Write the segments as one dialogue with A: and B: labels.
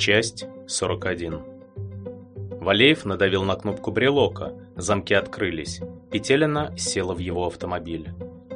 A: Часть 41. Валеев надавил на кнопку брелока, замки открылись. Петелина села в его автомобиль.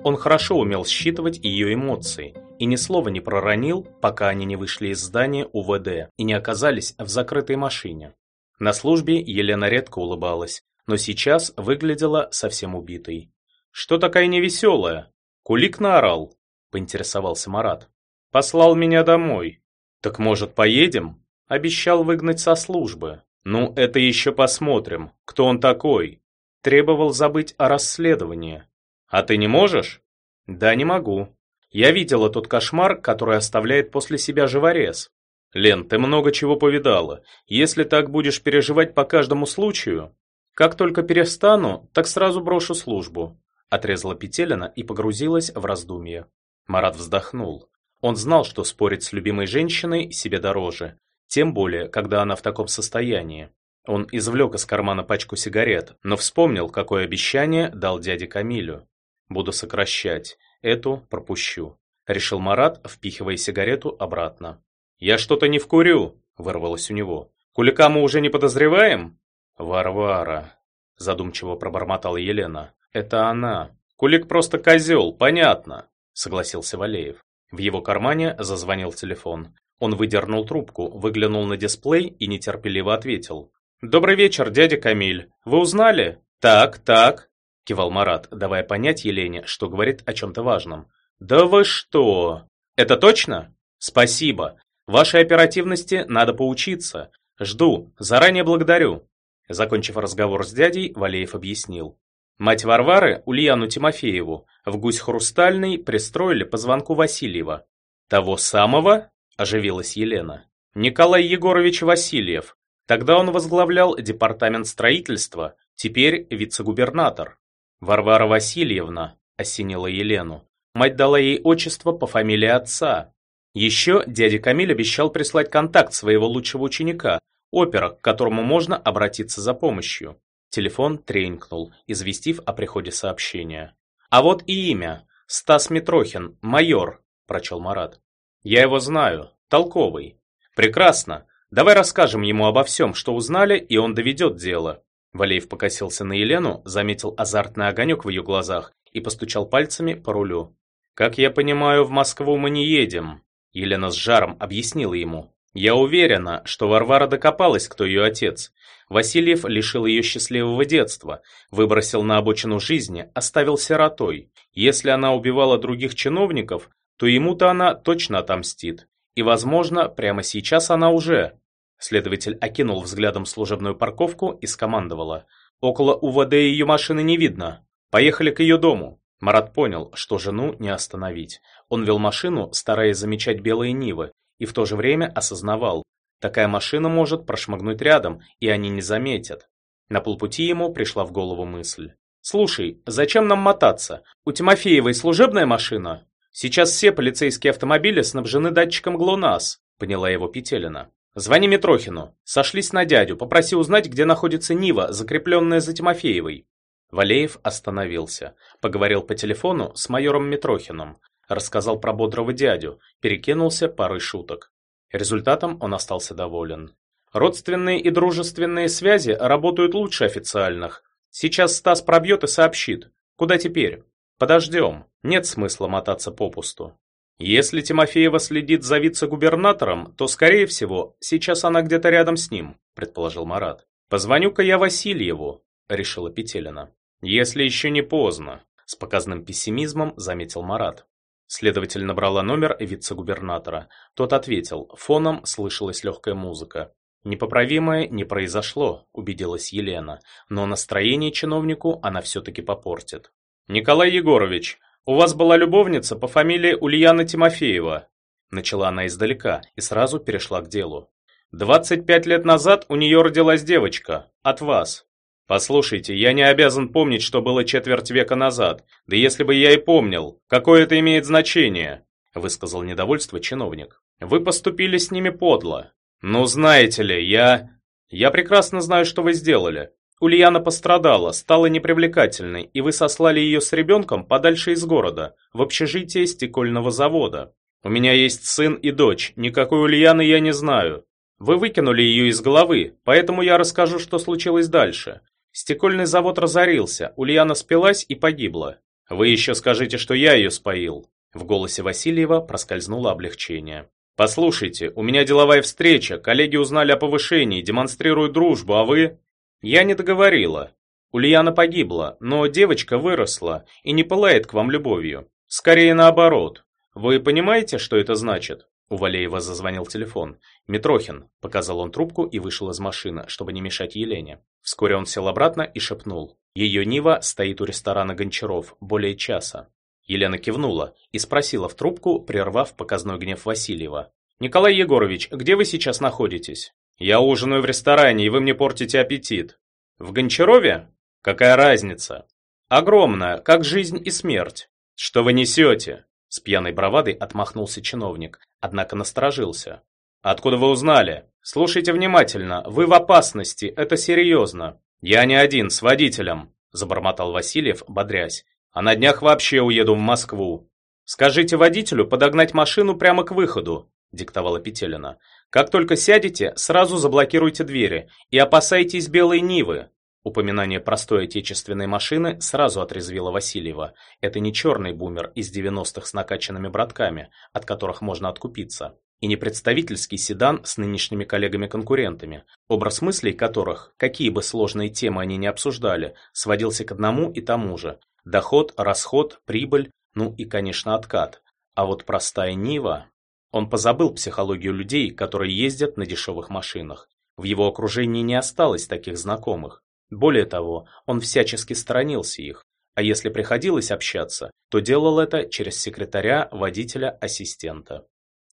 A: Он хорошо умел считывать ее эмоции и ни слова не проронил, пока они не вышли из здания УВД и не оказались в закрытой машине. На службе Елена редко улыбалась, но сейчас выглядела совсем убитой. «Что такая невеселая?» «Кулик наорал», — поинтересовался Марат. «Послал меня домой». «Так, может, поедем?» Обещал выгнать со службы. Ну, это еще посмотрим, кто он такой. Требовал забыть о расследовании. А ты не можешь? Да, не могу. Я видела тот кошмар, который оставляет после себя живорез. Лен, ты много чего повидала. Если так будешь переживать по каждому случаю... Как только перестану, так сразу брошу службу. Отрезала Петелина и погрузилась в раздумье. Марат вздохнул. Он знал, что спорить с любимой женщиной себе дороже, тем более, когда она в таком состоянии. Он извлек из кармана пачку сигарет, но вспомнил, какое обещание дал дяде Камилю. «Буду сокращать. Эту пропущу», — решил Марат, впихивая сигарету обратно. «Я что-то не вкурю», — вырвалось у него. «Кулика мы уже не подозреваем?» «Варвара», — задумчиво пробормотала Елена. «Это она. Кулик просто козел, понятно», — согласился Валеев. В его кармане зазвонил телефон. Он выдернул трубку, выглянул на дисплей и нетерпеливо ответил. «Добрый вечер, дядя Камиль. Вы узнали?» «Так, так», — кивал Марат, давая понять Елене, что говорит о чем-то важном. «Да вы что? Это точно? Спасибо. Вашей оперативности надо поучиться. Жду. Заранее благодарю». Закончив разговор с дядей, Валеев объяснил. Мать Варвары, Ульяну Тимофееву, в гусь хрустальный пристроили по звонку Васильева. «Того самого?» – оживилась Елена. «Николай Егорович Васильев. Тогда он возглавлял департамент строительства, теперь вице-губернатор. Варвара Васильевна», – осенила Елену. Мать дала ей отчество по фамилии отца. Еще дядя Камиль обещал прислать контакт своего лучшего ученика, опера, к которому можно обратиться за помощью. Телефон тренькнул, известив о приходе сообщения. «А вот и имя. Стас Митрохин, майор», – прочел Марат. «Я его знаю. Толковый. Прекрасно. Давай расскажем ему обо всем, что узнали, и он доведет дело». Валеев покосился на Елену, заметил азартный огонек в ее глазах и постучал пальцами по рулю. «Как я понимаю, в Москву мы не едем», – Елена с жаром объяснила ему. «Я уверена, что Варвара докопалась, кто ее отец. Васильев лишил ее счастливого детства, выбросил на обочину жизни, оставил сиротой. Если она убивала других чиновников, то ему-то она точно отомстит. И, возможно, прямо сейчас она уже. Следователь окинул взглядом служебную парковку и скомандовала. Около УВД ее машины не видно. Поехали к ее дому. Марат понял, что жену не остановить. Он вел машину, стараясь замечать белые нивы, и в то же время осознавал, такая машина может прошмыгнуть рядом, и они не заметят. На полпути ему пришла в голову мысль. «Слушай, зачем нам мотаться? У Тимофеевой служебная машина?» Сейчас все полицейские автомобили снабжены датчиком ГЛОНАСС, поняла его Петелина. Звони Митрохину. Сошлись на дядю, попроси узнать, где находится Нива, закрепленная за Тимофеевой. Валеев остановился, поговорил по телефону с майором Митрохиным, рассказал про бодрого дядю, перекинулся парой шуток. Результатом он остался доволен. Родственные и дружественные связи работают лучше официальных. Сейчас Стас пробьет и сообщит. Куда теперь? Подождем, нет смысла мотаться попусту. Если Тимофеева следит за вице-губернатором, то, скорее всего, сейчас она где-то рядом с ним, предположил Марат. Позвоню-ка я Васильеву, решила Петелина. Если еще не поздно, с показным пессимизмом заметил Марат. Следователь набрала номер вице-губернатора. Тот ответил, фоном слышалась легкая музыка. Непоправимое не произошло, убедилась Елена, но настроение чиновнику она все-таки попортит. «Николай Егорович, у вас была любовница по фамилии Ульяна Тимофеева». Начала она издалека и сразу перешла к делу. «Двадцать пять лет назад у нее родилась девочка. От вас. Послушайте, я не обязан помнить, что было четверть века назад. Да если бы я и помнил, какое это имеет значение?» Высказал недовольство чиновник. «Вы поступили с ними подло. Ну, знаете ли, я... Я прекрасно знаю, что вы сделали. Ульяна пострадала, стала непривлекательной, и вы сослали ее с ребенком подальше из города, в общежитие стекольного завода. У меня есть сын и дочь, никакой Ульяны я не знаю. Вы выкинули ее из головы, поэтому я расскажу, что случилось дальше. Стекольный завод разорился, Ульяна спилась и погибла. Вы еще скажите, что я ее споил. В голосе Васильева проскользнуло облегчение. «Послушайте, у меня деловая встреча, коллеги узнали о повышении, демонстрируют дружбу, а вы...» «Я не договорила. Ульяна погибла, но девочка выросла и не пылает к вам любовью. Скорее наоборот. Вы понимаете, что это значит?» У Валеева зазвонил телефон. «Митрохин», — показал он трубку и вышел из машины, чтобы не мешать Елене. Вскоре он сел обратно и шепнул. Ее Нива стоит у ресторана Гончаров более часа. Елена кивнула и спросила в трубку, прервав показной гнев Васильева. «Николай Егорович, где вы сейчас находитесь?» «Я ужинаю в ресторане, и вы мне портите аппетит». «В Гончарове? Какая разница?» «Огромная, как жизнь и смерть». «Что вы несете?» С пьяной бравадой отмахнулся чиновник, однако насторожился. «Откуда вы узнали? Слушайте внимательно, вы в опасности, это серьезно». «Я не один, с водителем», – забормотал Васильев, бодрясь. А на днях вообще уеду в Москву. Скажите водителю подогнать машину прямо к выходу, диктовала Петелина. Как только сядете, сразу заблокируйте двери и опасайтесь белой Нивы. Упоминание простой отечественной машины сразу отрезвило Васильева. Это не черный бумер из 90-х с накачанными братками, от которых можно откупиться. И не представительский седан с нынешними коллегами-конкурентами, образ мыслей которых, какие бы сложные темы они ни обсуждали, сводился к одному и тому же Доход, расход, прибыль, ну и, конечно, откат. А вот простая Нива... Он позабыл психологию людей, которые ездят на дешевых машинах. В его окружении не осталось таких знакомых. Более того, он всячески сторонился их. А если приходилось общаться, то делал это через секретаря, водителя, ассистента.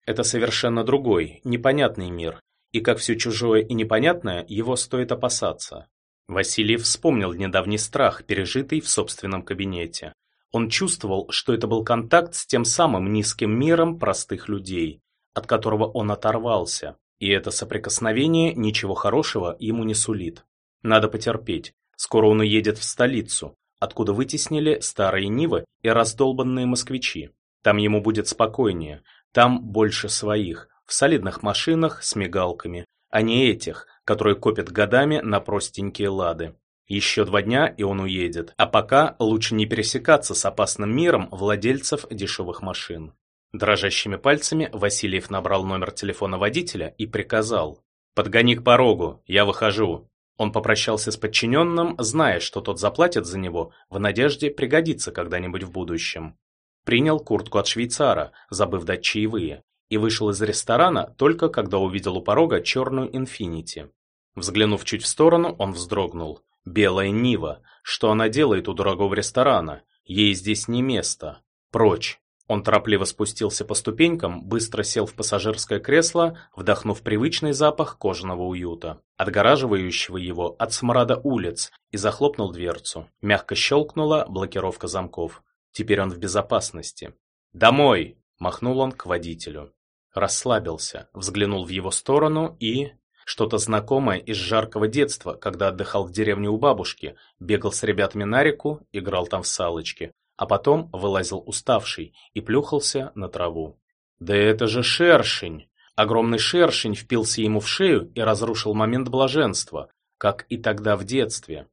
A: Это совершенно другой, непонятный мир, и как все чужое и непонятное, его стоит опасаться. Васильев вспомнил недавний страх, пережитый в собственном кабинете. Он чувствовал, что это был контакт с тем самым низким миром простых людей, от которого он оторвался, и это соприкосновение ничего хорошего ему не сулит. Надо потерпеть, скоро он уедет в столицу, откуда вытеснили старые Нивы и раздолбанные москвичи. Там ему будет спокойнее, там больше своих, в солидных машинах с мигалками, а не этих, которые копят годами на простенькие лады. Еще два дня, и он уедет. А пока лучше не пересекаться с опасным миром владельцев дешевых машин. Дрожащими пальцами Васильев набрал номер телефона водителя и приказал. «Подгони к порогу, я выхожу». Он попрощался с подчиненным, зная, что тот заплатит за него, в надежде пригодиться когда-нибудь в будущем. Принял куртку от швейцара, забыв дать чаевые и вышел из ресторана только когда увидел у порога черную «Инфинити». Взглянув чуть в сторону, он вздрогнул. Белая Нива. Что она делает у дорогого ресторана? Ей здесь не место. Прочь. Он торопливо спустился по ступенькам, быстро сел в пассажирское кресло, вдохнув привычный запах кожаного уюта, отгораживающего его от смрада улиц, и захлопнул дверцу. Мягко щелкнула блокировка замков. Теперь он в безопасности. «Домой!» – махнул он к водителю расслабился, взглянул в его сторону и... Что-то знакомое из жаркого детства, когда отдыхал в деревне у бабушки, бегал с ребятами на реку, играл там в салочки, а потом вылазил уставший и плюхался на траву. Да это же шершень! Огромный шершень впился ему в шею и разрушил момент блаженства, как и тогда в детстве.